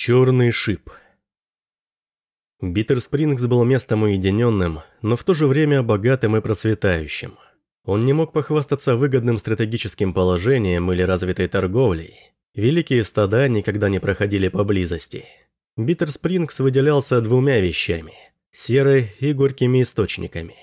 Черный шип. Биттер Спрингс был местом уединенным, но в то же время богатым и процветающим. Он не мог похвастаться выгодным стратегическим положением или развитой торговлей. Великие стада никогда не проходили поблизости. Биттер Спрингс выделялся двумя вещами – серой и горькими источниками.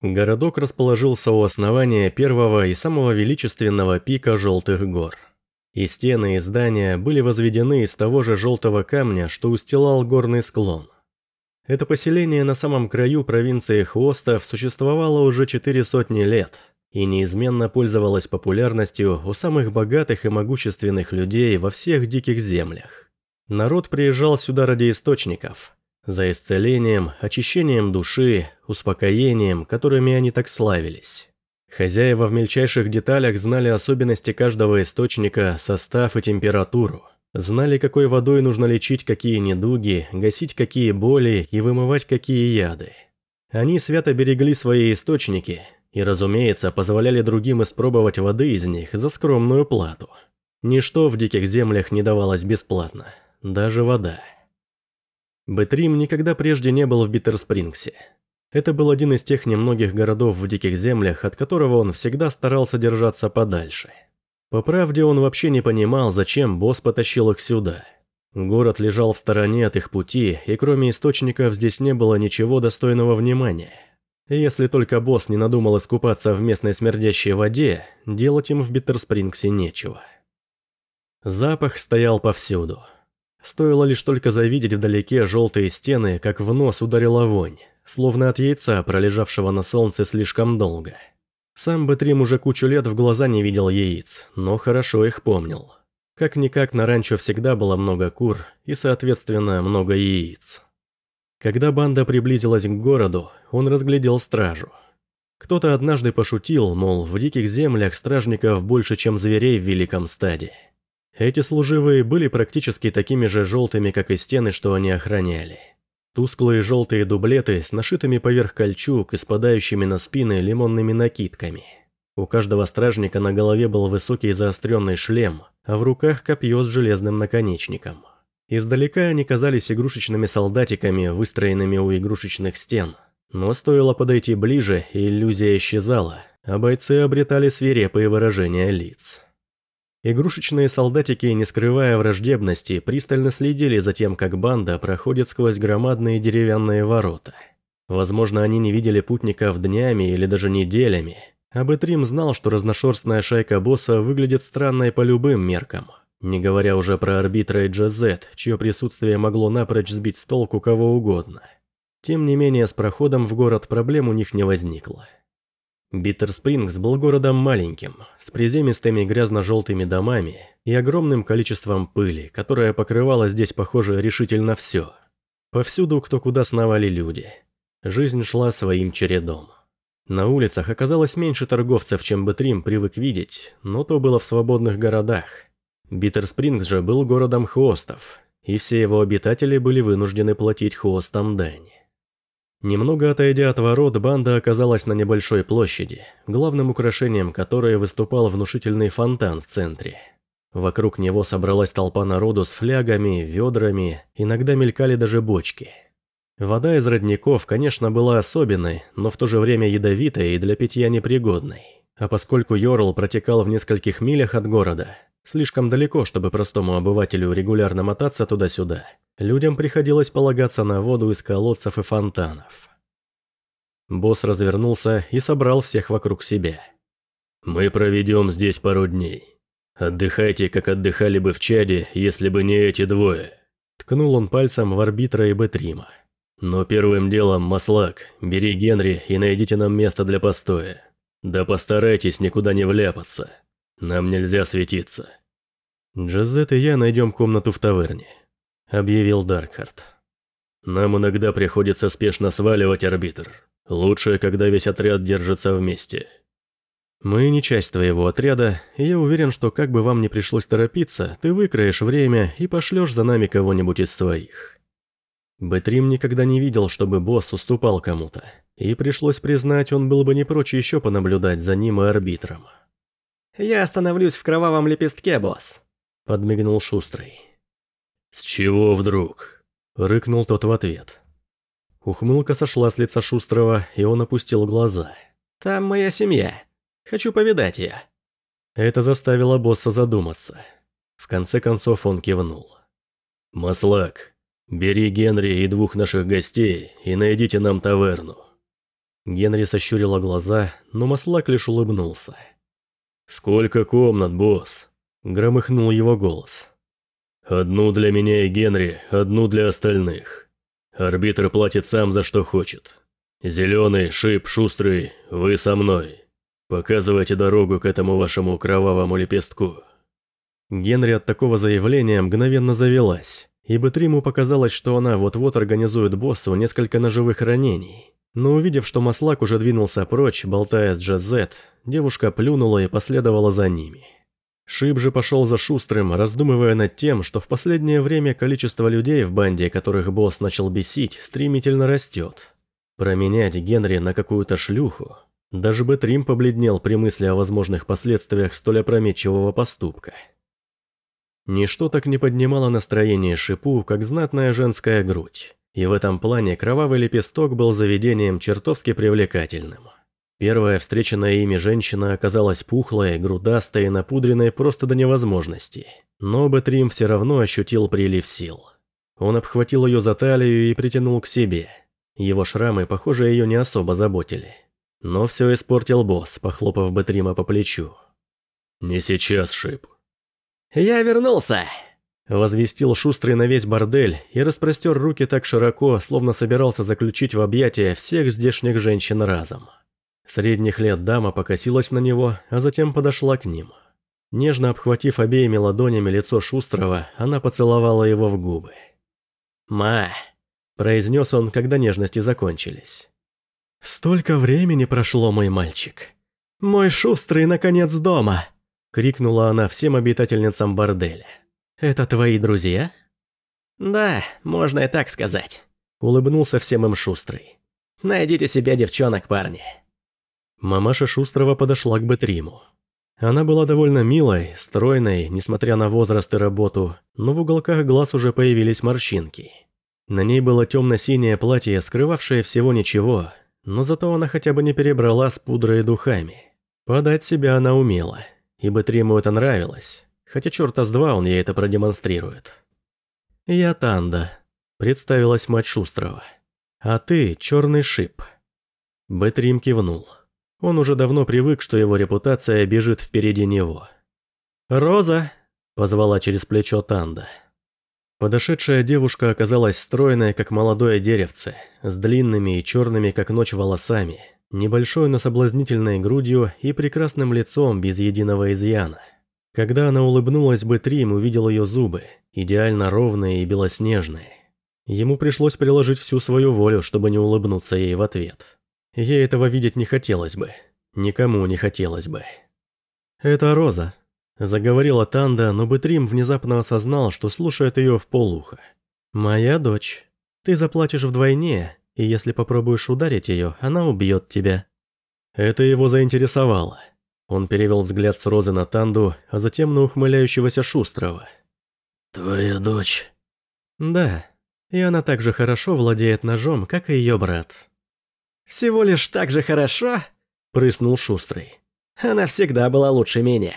Городок расположился у основания первого и самого величественного пика Желтых гор – и стены и здания были возведены из того же желтого камня, что устилал горный склон. Это поселение на самом краю провинции Хвостов существовало уже четыре сотни лет и неизменно пользовалось популярностью у самых богатых и могущественных людей во всех диких землях. Народ приезжал сюда ради источников, за исцелением, очищением души, успокоением, которыми они так славились. Хозяева в мельчайших деталях знали особенности каждого источника, состав и температуру. Знали, какой водой нужно лечить какие недуги, гасить какие боли и вымывать какие яды. Они свято берегли свои источники и, разумеется, позволяли другим испробовать воды из них за скромную плату. Ничто в диких землях не давалось бесплатно, даже вода. Бэтрим никогда прежде не был в Биттерспрингсе. Это был один из тех немногих городов в диких землях, от которого он всегда старался держаться подальше. По правде, он вообще не понимал, зачем босс потащил их сюда. Город лежал в стороне от их пути, и кроме источников здесь не было ничего достойного внимания. Если только босс не надумал искупаться в местной смердящей воде, делать им в Биттерспрингсе нечего. Запах стоял повсюду. Стоило лишь только завидеть вдалеке желтые стены, как в нос ударила вонь словно от яйца, пролежавшего на солнце слишком долго. Сам Бэтрим уже кучу лет в глаза не видел яиц, но хорошо их помнил. Как-никак на ранчо всегда было много кур и, соответственно, много яиц. Когда банда приблизилась к городу, он разглядел стражу. Кто-то однажды пошутил, мол, в диких землях стражников больше, чем зверей в великом стаде. Эти служивые были практически такими же желтыми, как и стены, что они охраняли. Тусклые желтые дублеты с нашитыми поверх кольчуг и спадающими на спины лимонными накидками. У каждого стражника на голове был высокий заостренный шлем, а в руках копье с железным наконечником. Издалека они казались игрушечными солдатиками, выстроенными у игрушечных стен. Но стоило подойти ближе, и иллюзия исчезала, а бойцы обретали свирепые выражения лиц. Игрушечные солдатики, не скрывая враждебности, пристально следили за тем, как банда проходит сквозь громадные деревянные ворота. Возможно, они не видели путников днями или даже неделями, а Бэтрим знал, что разношерстная шайка босса выглядит странной по любым меркам, не говоря уже про арбитра и Джазет, чье присутствие могло напрочь сбить с толку кого угодно. Тем не менее, с проходом в город проблем у них не возникло. Биттерспрингс был городом маленьким, с приземистыми грязно-желтыми домами и огромным количеством пыли, которая покрывала здесь, похоже, решительно все. Повсюду кто куда сновали люди. Жизнь шла своим чередом. На улицах оказалось меньше торговцев, чем Бэтрим привык видеть, но то было в свободных городах. Биттерспрингс же был городом хвостов, и все его обитатели были вынуждены платить хвостам дань. Немного отойдя от ворот, банда оказалась на небольшой площади, главным украшением которой выступал внушительный фонтан в центре. Вокруг него собралась толпа народу с флягами, ведрами, иногда мелькали даже бочки. Вода из родников, конечно, была особенной, но в то же время ядовитой и для питья непригодной. А поскольку Йорл протекал в нескольких милях от города, слишком далеко, чтобы простому обывателю регулярно мотаться туда-сюда, Людям приходилось полагаться на воду из колодцев и фонтанов. Босс развернулся и собрал всех вокруг себя. «Мы проведем здесь пару дней. Отдыхайте, как отдыхали бы в Чаде, если бы не эти двое». Ткнул он пальцем в арбитра и Бетрима. «Но первым делом, Маслак, бери Генри и найдите нам место для постоя. Да постарайтесь никуда не вляпаться. Нам нельзя светиться». Джазет и я найдем комнату в таверне. – объявил Даркхарт. «Нам иногда приходится спешно сваливать арбитр. Лучше, когда весь отряд держится вместе». «Мы не часть твоего отряда, и я уверен, что как бы вам не пришлось торопиться, ты выкроешь время и пошлешь за нами кого-нибудь из своих». Бэтрим никогда не видел, чтобы босс уступал кому-то, и пришлось признать, он был бы не прочь еще понаблюдать за ним и арбитром. «Я остановлюсь в кровавом лепестке, босс», — подмигнул Шустрый. «С чего вдруг?» – рыкнул тот в ответ. Ухмылка сошла с лица Шустрого, и он опустил глаза. «Там моя семья. Хочу повидать ее». Это заставило босса задуматься. В конце концов он кивнул. «Маслак, бери Генри и двух наших гостей и найдите нам таверну». Генри сощурила глаза, но Маслак лишь улыбнулся. «Сколько комнат, босс?» – громыхнул его голос. «Одну для меня и Генри, одну для остальных. Арбитр платит сам за что хочет. Зеленый, Шип, Шустрый, вы со мной. Показывайте дорогу к этому вашему кровавому лепестку». Генри от такого заявления мгновенно завелась, ибо Триму показалось, что она вот-вот организует боссу несколько ножевых ранений. Но увидев, что Маслак уже двинулся прочь, болтая с Джазет, девушка плюнула и последовала за ними. Шип же пошел за Шустрым, раздумывая над тем, что в последнее время количество людей в банде, которых босс начал бесить, стремительно растет. Променять Генри на какую-то шлюху даже бы Трим побледнел при мысли о возможных последствиях столь опрометчивого поступка. Ничто так не поднимало настроение Шипу, как знатная женская грудь, и в этом плане кровавый лепесток был заведением чертовски привлекательным. Первая встреченная ими женщина оказалась пухлой, грудастой и напудренной просто до невозможности, но Бэтрим все равно ощутил прилив сил. Он обхватил ее за талию и притянул к себе. Его шрамы, похоже, ее не особо заботили. Но все испортил босс, похлопав Бетрима по плечу. «Не сейчас, Шип». «Я вернулся!» Возвестил шустрый на весь бордель и распростер руки так широко, словно собирался заключить в объятия всех здешних женщин разом. Средних лет дама покосилась на него, а затем подошла к ним. Нежно обхватив обеими ладонями лицо Шустрого, она поцеловала его в губы. «Ма!» – произнес он, когда нежности закончились. «Столько времени прошло, мой мальчик. Мой шустрый, наконец, дома!» — крикнула она всем обитательницам борделя. «Это твои друзья?» «Да, можно и так сказать», — улыбнулся всем им шустрый. «Найдите себе девчонок, парни». Мамаша Шустрого подошла к Бетриму. Она была довольно милой, стройной, несмотря на возраст и работу, но в уголках глаз уже появились морщинки. На ней было темно-синее платье, скрывавшее всего ничего, но зато она хотя бы не перебрала с пудрой и духами. Подать себя она умела, ибо Триму это нравилось, хотя черта с два он ей это продемонстрирует. «Я Танда», — представилась мать Шустрова. «А ты — черный шип». Бэтрим кивнул. Он уже давно привык, что его репутация бежит впереди него. «Роза!» – позвала через плечо Танда. Подошедшая девушка оказалась стройной, как молодое деревце, с длинными и черными, как ночь, волосами, небольшой, но соблазнительной грудью и прекрасным лицом без единого изъяна. Когда она улыбнулась бы Трим, увидел ее зубы, идеально ровные и белоснежные. Ему пришлось приложить всю свою волю, чтобы не улыбнуться ей в ответ. Ей этого видеть не хотелось бы. Никому не хотелось бы. «Это Роза», Заговорила Танда, но Бытрим внезапно осознал, что слушает ее в полухо. «Моя дочь. Ты заплатишь вдвойне, и если попробуешь ударить ее, она убьет тебя». Это его заинтересовало. Он перевел взгляд с Розы на Танду, а затем на ухмыляющегося Шустрого. «Твоя дочь?» «Да, и она так же хорошо владеет ножом, как и ее брат». «Всего лишь так же хорошо?» – прыснул Шустрый. «Она всегда была лучше меня».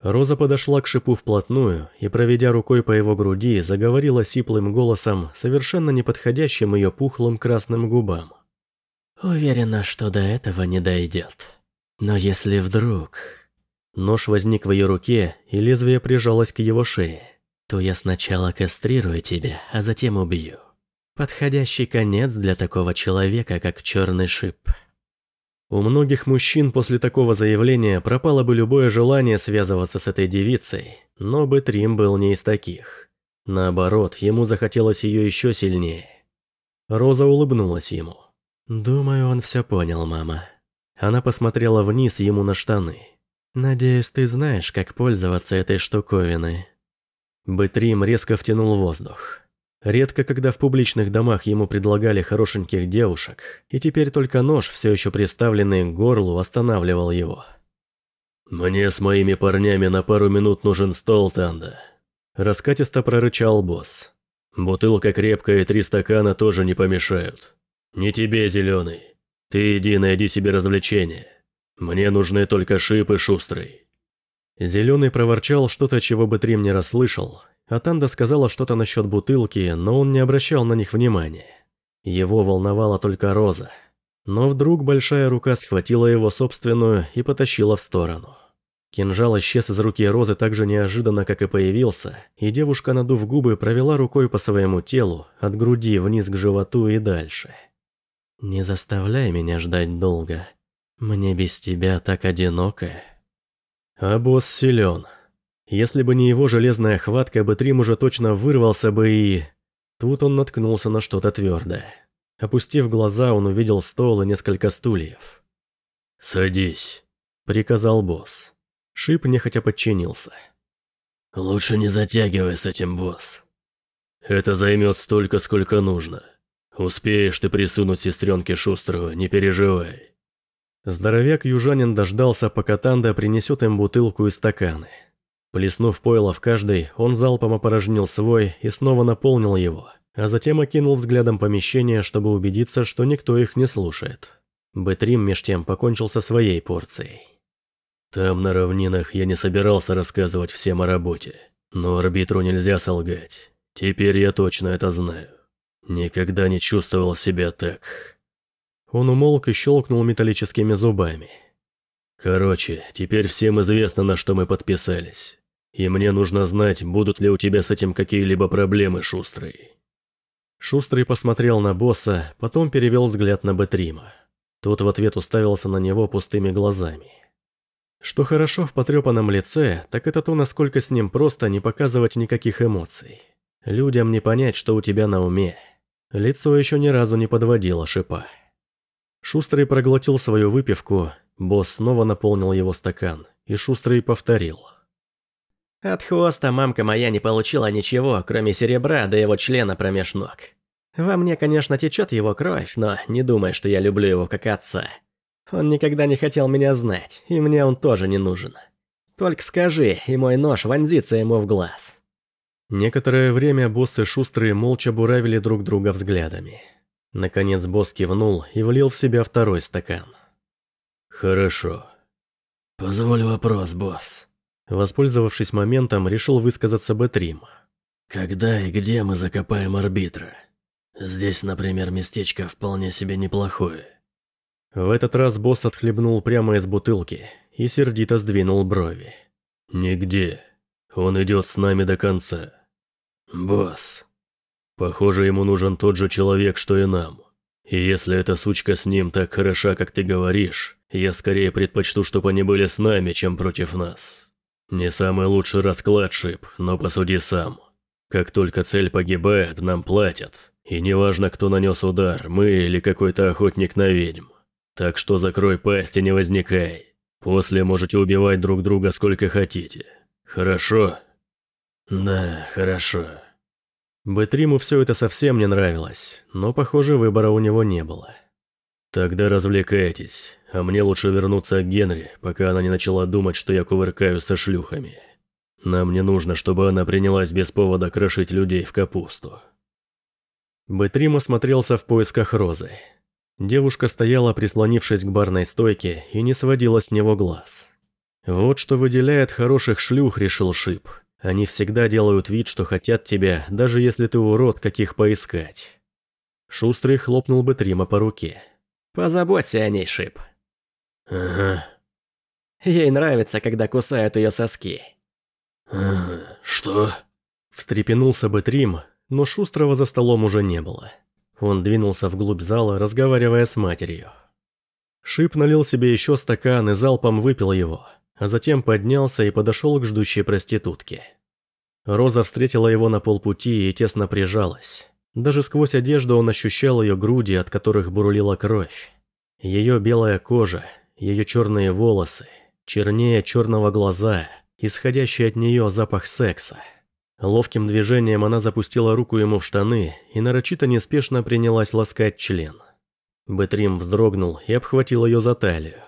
Роза подошла к шипу вплотную и, проведя рукой по его груди, заговорила сиплым голосом, совершенно неподходящим ее пухлым красным губам. «Уверена, что до этого не дойдет. Но если вдруг...» Нож возник в ее руке, и лезвие прижалось к его шее. «То я сначала кастрирую тебя, а затем убью. Подходящий конец для такого человека, как черный шип». У многих мужчин после такого заявления пропало бы любое желание связываться с этой девицей, но Бэтрим был не из таких. Наоборот, ему захотелось ее еще сильнее. Роза улыбнулась ему. «Думаю, он все понял, мама». Она посмотрела вниз ему на штаны. «Надеюсь, ты знаешь, как пользоваться этой штуковиной». Бэтрим резко втянул воздух. Редко, когда в публичных домах ему предлагали хорошеньких девушек, и теперь только нож, все еще приставленный к горлу, останавливал его. «Мне с моими парнями на пару минут нужен стол, Танда. Раскатисто прорычал босс. «Бутылка крепкая и три стакана тоже не помешают. Не тебе, зеленый. Ты иди найди себе развлечение. Мне нужны только шип и шустрый». Зеленый проворчал что-то, чего бы Трим не расслышал, а Танда сказала что-то насчет бутылки, но он не обращал на них внимания. Его волновала только Роза. Но вдруг большая рука схватила его собственную и потащила в сторону. Кинжал исчез из руки Розы так же неожиданно, как и появился, и девушка, надув губы, провела рукой по своему телу, от груди вниз к животу и дальше. «Не заставляй меня ждать долго. Мне без тебя так одиноко». А босс силен. Если бы не его железная хватка, Бэтрим уже точно вырвался бы и... Тут он наткнулся на что-то твердое. Опустив глаза, он увидел стол и несколько стульев. «Садись», — приказал босс. Шип нехотя подчинился. «Лучше не затягивай с этим, босс. Это займет столько, сколько нужно. Успеешь ты присунуть сестренке Шустрого, не переживай». Здоровяк-южанин дождался, пока Танда принесет им бутылку и стаканы. Плеснув пойло в каждый, он залпом опорожнил свой и снова наполнил его, а затем окинул взглядом помещение, чтобы убедиться, что никто их не слушает. Бэтрим меж тем покончил со своей порцией. Там, на равнинах, я не собирался рассказывать всем о работе. Но арбитру нельзя солгать. Теперь я точно это знаю. Никогда не чувствовал себя так. Он умолк и щелкнул металлическими зубами. Короче, теперь всем известно, на что мы подписались. И мне нужно знать, будут ли у тебя с этим какие-либо проблемы, Шустрый. Шустрый посмотрел на босса, потом перевел взгляд на Бетрима. Тот в ответ уставился на него пустыми глазами. Что хорошо в потрепанном лице, так это то, насколько с ним просто не показывать никаких эмоций. Людям не понять, что у тебя на уме. Лицо еще ни разу не подводило шипа. Шустрый проглотил свою выпивку, босс снова наполнил его стакан, и Шустрый повторил. «От хвоста мамка моя не получила ничего, кроме серебра до его члена промеж ног. Во мне, конечно, течет его кровь, но не думай, что я люблю его как отца. Он никогда не хотел меня знать, и мне он тоже не нужен. Только скажи, и мой нож вонзится ему в глаз». Некоторое время боссы шустрые молча буравили друг друга взглядами. Наконец босс кивнул и влил в себя второй стакан. «Хорошо. Позволь вопрос, босс». Воспользовавшись моментом, решил высказаться Бэтрим. «Когда и где мы закопаем арбитра? Здесь, например, местечко вполне себе неплохое. В этот раз босс отхлебнул прямо из бутылки и сердито сдвинул брови. «Нигде. Он идет с нами до конца. Босс. Похоже, ему нужен тот же человек, что и нам. И если эта сучка с ним так хороша, как ты говоришь, я скорее предпочту, чтобы они были с нами, чем против нас. Не самый лучший расклад, Шип, но посуди сам. Как только цель погибает, нам платят. И неважно, кто нанес удар, мы или какой-то охотник на ведьм. Так что закрой пасть и не возникай. После можете убивать друг друга сколько хотите. Хорошо? Да, хорошо. Бэтриму все это совсем не нравилось, но, похоже, выбора у него не было. Тогда развлекайтесь, а мне лучше вернуться к Генри, пока она не начала думать, что я кувыркаю со шлюхами. Нам не нужно, чтобы она принялась без повода крошить людей в капусту. Бэтрим осмотрелся в поисках Розы. Девушка стояла, прислонившись к барной стойке, и не сводила с него глаз. Вот что выделяет хороших шлюх, решил Шип. Они всегда делают вид, что хотят тебя, даже если ты урод, каких поискать. Шустрый хлопнул бы Трима по руке. «Позаботься о ней, Шип». «Ага». Ей нравится, когда кусают ее соски. «Ага, что?» Встрепенулся бы Трим, но Шустрого за столом уже не было. Он двинулся вглубь зала, разговаривая с матерью. Шип налил себе еще стакан и залпом выпил его, а затем поднялся и подошел к ждущей проститутке. Роза встретила его на полпути и тесно прижалась. Даже сквозь одежду он ощущал ее груди, от которых бурлила кровь. Ее белая кожа, ее черные волосы, чернее черного глаза, исходящий от нее запах секса. Ловким движением она запустила руку ему в штаны и нарочито неспешно принялась ласкать член. Бэтрим вздрогнул и обхватил ее за талию.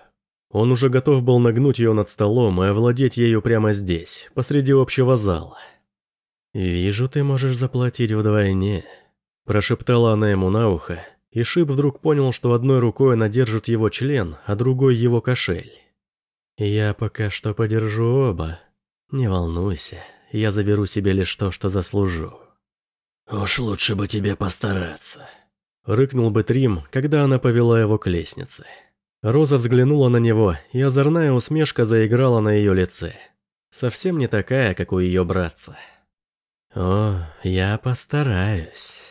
Он уже готов был нагнуть ее над столом и овладеть ею прямо здесь, посреди общего зала. «Вижу, ты можешь заплатить вдвойне», – прошептала она ему на ухо, и Шип вдруг понял, что одной рукой она держит его член, а другой его кошель. «Я пока что подержу оба. Не волнуйся, я заберу себе лишь то, что заслужу». «Уж лучше бы тебе постараться», — рыкнул бы Трим, когда она повела его к лестнице. Роза взглянула на него, и озорная усмешка заиграла на ее лице. Совсем не такая, как у ее братца. «О, я постараюсь».